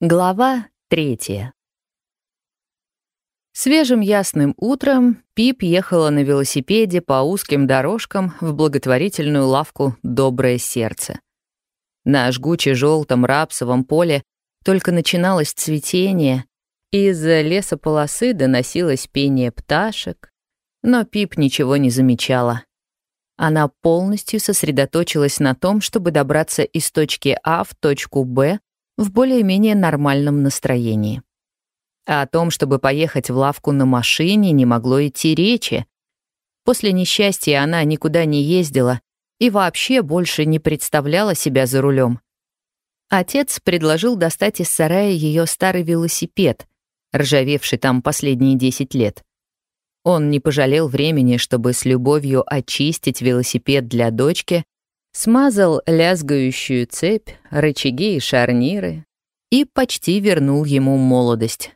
Глава третья. Свежим ясным утром Пип ехала на велосипеде по узким дорожкам в благотворительную лавку «Доброе сердце». На жгуче желтом рапсовом поле только начиналось цветение, из лесополосы доносилось пение пташек, но Пип ничего не замечала. Она полностью сосредоточилась на том, чтобы добраться из точки А в точку Б в более-менее нормальном настроении. А о том, чтобы поехать в лавку на машине, не могло идти речи. После несчастья она никуда не ездила и вообще больше не представляла себя за рулем. Отец предложил достать из сарая ее старый велосипед, ржавевший там последние 10 лет. Он не пожалел времени, чтобы с любовью очистить велосипед для дочки смазал лязгающую цепь, рычаги и шарниры и почти вернул ему молодость.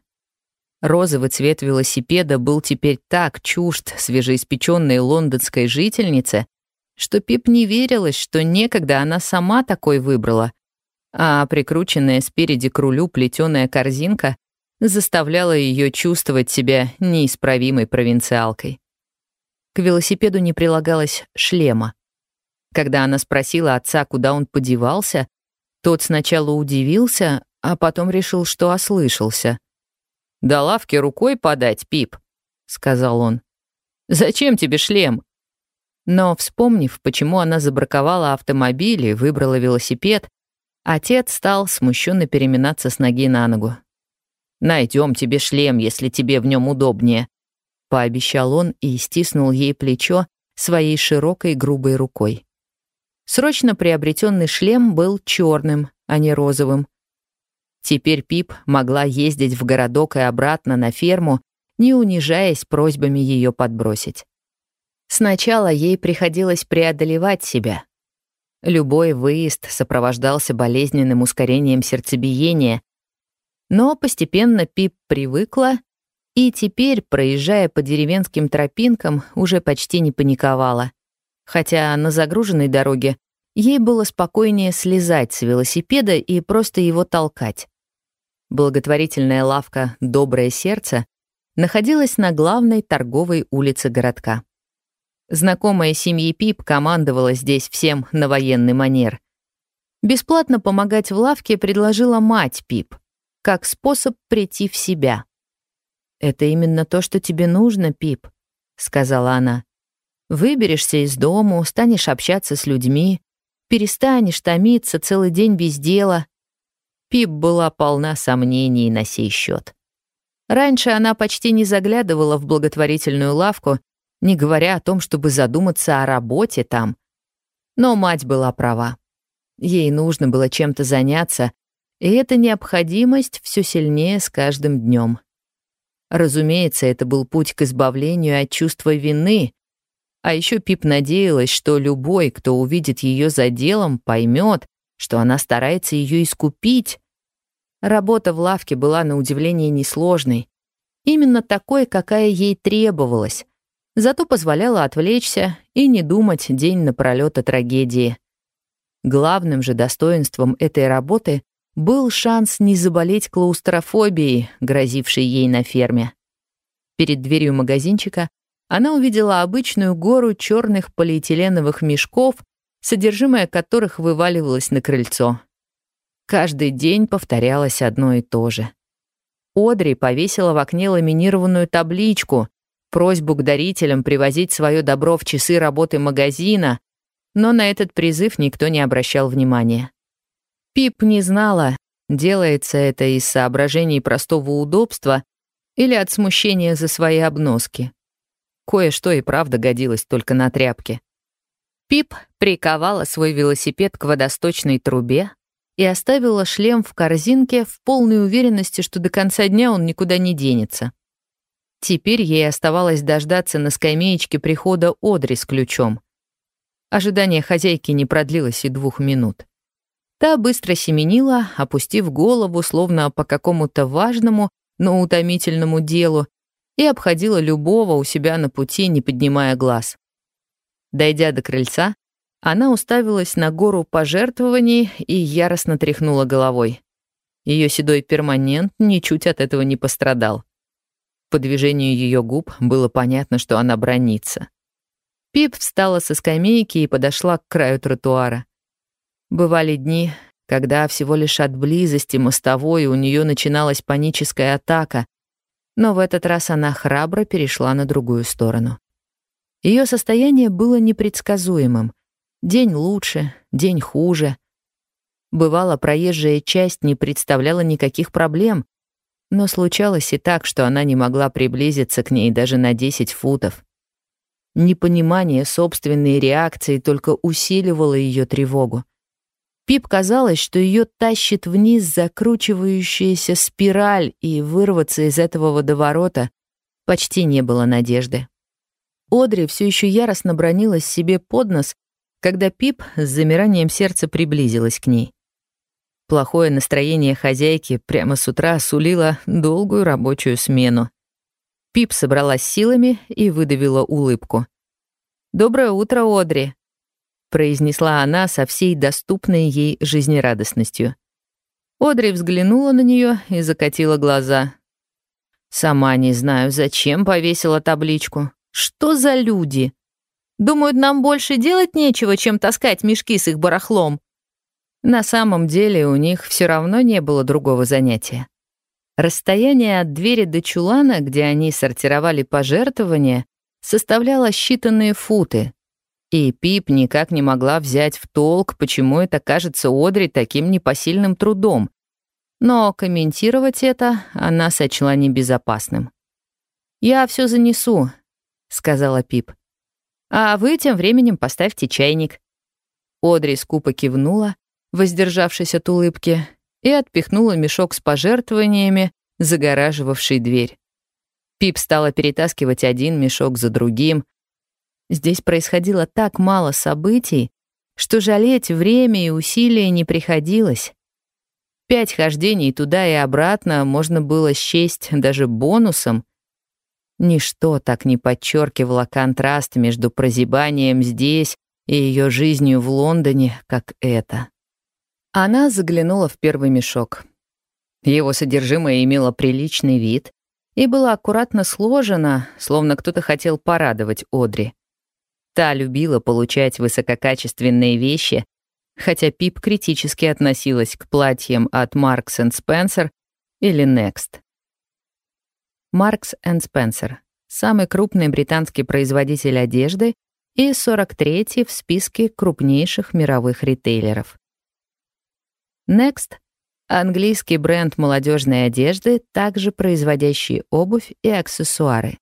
Розовый цвет велосипеда был теперь так чужд свежеиспеченной лондонской жительнице, что Пип не верилась, что некогда она сама такой выбрала, а прикрученная спереди к рулю плетеная корзинка заставляла ее чувствовать себя неисправимой провинциалкой. К велосипеду не прилагалось шлема. Когда она спросила отца, куда он подевался, тот сначала удивился, а потом решил, что ослышался. «До лавки рукой подать, Пип», — сказал он. «Зачем тебе шлем?» Но, вспомнив, почему она забраковала автомобиль и выбрала велосипед, отец стал смущенно переминаться с ноги на ногу. «Найдем тебе шлем, если тебе в нем удобнее», — пообещал он и стиснул ей плечо своей широкой грубой рукой. Срочно приобретенный шлем был черным, а не розовым. Теперь Пип могла ездить в городок и обратно на ферму, не унижаясь просьбами ее подбросить. Сначала ей приходилось преодолевать себя. Любой выезд сопровождался болезненным ускорением сердцебиения, но постепенно Пип привыкла и теперь, проезжая по деревенским тропинкам, уже почти не паниковала хотя на загруженной дороге ей было спокойнее слезать с велосипеда и просто его толкать. Благотворительная лавка «Доброе сердце» находилась на главной торговой улице городка. Знакомая семьи Пип командовала здесь всем на военный манер. Бесплатно помогать в лавке предложила мать Пип, как способ прийти в себя. «Это именно то, что тебе нужно, Пип», — сказала она. Выберешься из дому, станешь общаться с людьми, перестанешь томиться целый день без дела. Пип была полна сомнений на сей счет. Раньше она почти не заглядывала в благотворительную лавку, не говоря о том, чтобы задуматься о работе там. Но мать была права. Ей нужно было чем-то заняться, и эта необходимость все сильнее с каждым днем. Разумеется, это был путь к избавлению от чувства вины, а еще Пип надеялась, что любой, кто увидит ее за делом, поймет, что она старается ее искупить. Работа в лавке была на удивление несложной. Именно такой, какая ей требовалась. Зато позволяла отвлечься и не думать день напролёт о трагедии. Главным же достоинством этой работы был шанс не заболеть клаустрофобией, грозившей ей на ферме. Перед дверью магазинчика она увидела обычную гору черных полиэтиленовых мешков, содержимое которых вываливалось на крыльцо. Каждый день повторялось одно и то же. Одри повесила в окне ламинированную табличку, просьбу к дарителям привозить свое добро в часы работы магазина, но на этот призыв никто не обращал внимания. Пип не знала, делается это из соображений простого удобства или от смущения за свои обноски. Кое-что и правда годилось только на тряпке. Пип приковала свой велосипед к водосточной трубе и оставила шлем в корзинке в полной уверенности, что до конца дня он никуда не денется. Теперь ей оставалось дождаться на скамеечке прихода Одри с ключом. Ожидание хозяйки не продлилось и двух минут. Та быстро семенила, опустив голову, словно по какому-то важному, но утомительному делу, и обходила любого у себя на пути, не поднимая глаз. Дойдя до крыльца, она уставилась на гору пожертвований и яростно тряхнула головой. ее седой перманент ничуть от этого не пострадал. По движению ее губ было понятно, что она бронится. Пип встала со скамейки и подошла к краю тротуара. Бывали дни, когда всего лишь от близости мостовой у нее начиналась паническая атака, но в этот раз она храбро перешла на другую сторону. Ее состояние было непредсказуемым. День лучше, день хуже. Бывало, проезжая часть не представляла никаких проблем, но случалось и так, что она не могла приблизиться к ней даже на 10 футов. Непонимание собственной реакции только усиливало ее тревогу. Пип казалось, что ее тащит вниз закручивающаяся спираль, и вырваться из этого водоворота почти не было надежды. Одри все еще яростно бронилась себе под нос, когда Пип с замиранием сердца приблизилась к ней. Плохое настроение хозяйки прямо с утра сулило долгую рабочую смену. Пип собралась силами и выдавила улыбку. «Доброе утро, Одри», — произнесла она со всей доступной ей жизнерадостностью. Одри взглянула на нее и закатила глаза. «Сама не знаю, зачем повесила табличку. Что за люди? Думают, нам больше делать нечего, чем таскать мешки с их барахлом». На самом деле у них все равно не было другого занятия. Расстояние от двери до чулана, где они сортировали пожертвования, составляла считанные футы, и Пип никак не могла взять в толк, почему это кажется Одри таким непосильным трудом. Но комментировать это она сочла небезопасным. «Я все занесу», — сказала Пип. «А вы тем временем поставьте чайник». Одри скупо кивнула, воздержавшись от улыбки, и отпихнула мешок с пожертвованиями, загораживавший дверь. Пип стала перетаскивать один мешок за другим. Здесь происходило так мало событий, что жалеть время и усилия не приходилось. Пять хождений туда и обратно можно было счесть даже бонусом. Ничто так не подчеркивало контраст между прозябанием здесь и ее жизнью в Лондоне, как это. Она заглянула в первый мешок. Его содержимое имело приличный вид, и было аккуратно сложено, словно кто-то хотел порадовать Одри. Та любила получать высококачественные вещи, хотя Пип критически относилась к платьям от Marks Spencer или Next. Marks Spencer — самый крупный британский производитель одежды и 43-й в списке крупнейших мировых ритейлеров. Next Английский бренд молодежной одежды, также производящий обувь и аксессуары.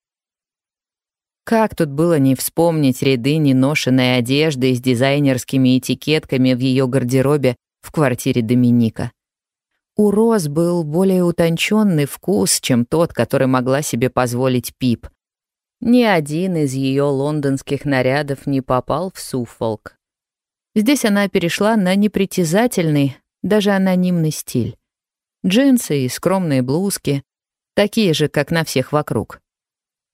Как тут было не вспомнить ряды неношенной одежды с дизайнерскими этикетками в ее гардеробе в квартире Доминика. У Роз был более утонченный вкус, чем тот, который могла себе позволить Пип. Ни один из ее лондонских нарядов не попал в Суффолк. Здесь она перешла на непритязательный, даже анонимный стиль. Джинсы и скромные блузки, такие же, как на всех вокруг.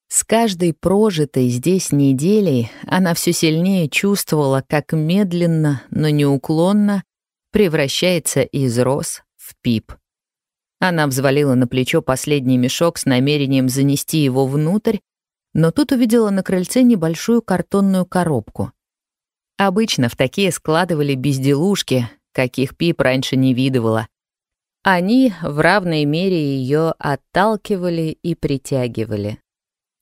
С каждой прожитой здесь неделей она все сильнее чувствовала, как медленно, но неуклонно превращается из роз в пип. Она взвалила на плечо последний мешок с намерением занести его внутрь, но тут увидела на крыльце небольшую картонную коробку. Обычно в такие складывали безделушки, каких Пип раньше не видывала. Они в равной мере ее отталкивали и притягивали.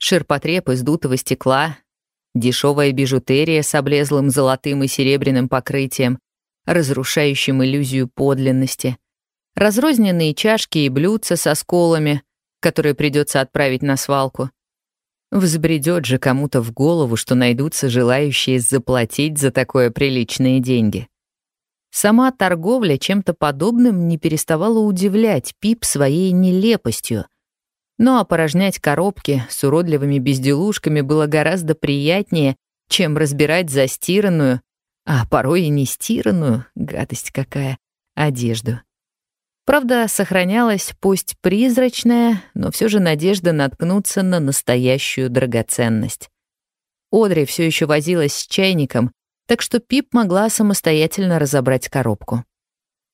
Ширпотреб из дутого стекла, дешевая бижутерия с облезлым золотым и серебряным покрытием, разрушающим иллюзию подлинности, разрозненные чашки и блюдца со сколами, которые придется отправить на свалку. Взбредет же кому-то в голову, что найдутся желающие заплатить за такое приличные деньги. Сама торговля чем-то подобным не переставала удивлять Пип своей нелепостью. Но опорожнять коробки с уродливыми безделушками было гораздо приятнее, чем разбирать застиранную, а порой и не стиранную, гадость какая, одежду. Правда, сохранялась пусть призрачная, но все же надежда наткнуться на настоящую драгоценность. Одри все еще возилась с чайником, так что Пип могла самостоятельно разобрать коробку.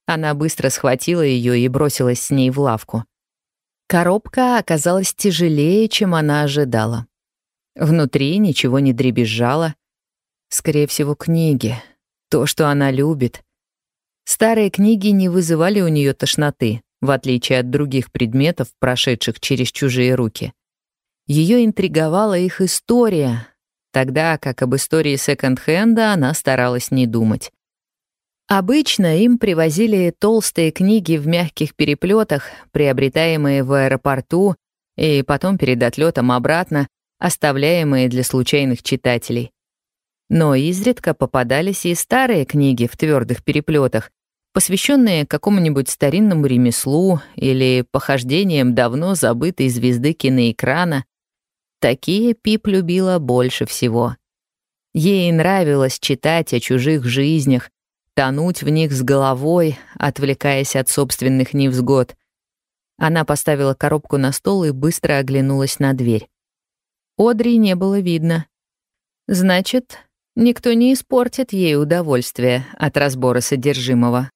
Она быстро схватила ее и бросилась с ней в лавку. Коробка оказалась тяжелее, чем она ожидала. Внутри ничего не дребезжало. Скорее всего, книги. То, что она любит. Старые книги не вызывали у нее тошноты, в отличие от других предметов, прошедших через чужие руки. Ее интриговала их история, тогда как об истории секонд-хенда она старалась не думать. Обычно им привозили толстые книги в мягких переплетах, приобретаемые в аэропорту и потом перед отлетом обратно, оставляемые для случайных читателей. Но изредка попадались и старые книги в твердых переплетах, посвященные какому-нибудь старинному ремеслу или похождениям давно забытой звезды киноэкрана. Такие Пип любила больше всего. Ей нравилось читать о чужих жизнях, тонуть в них с головой, отвлекаясь от собственных невзгод. Она поставила коробку на стол и быстро оглянулась на дверь. Одри не было видно. Значит, никто не испортит ей удовольствие от разбора содержимого.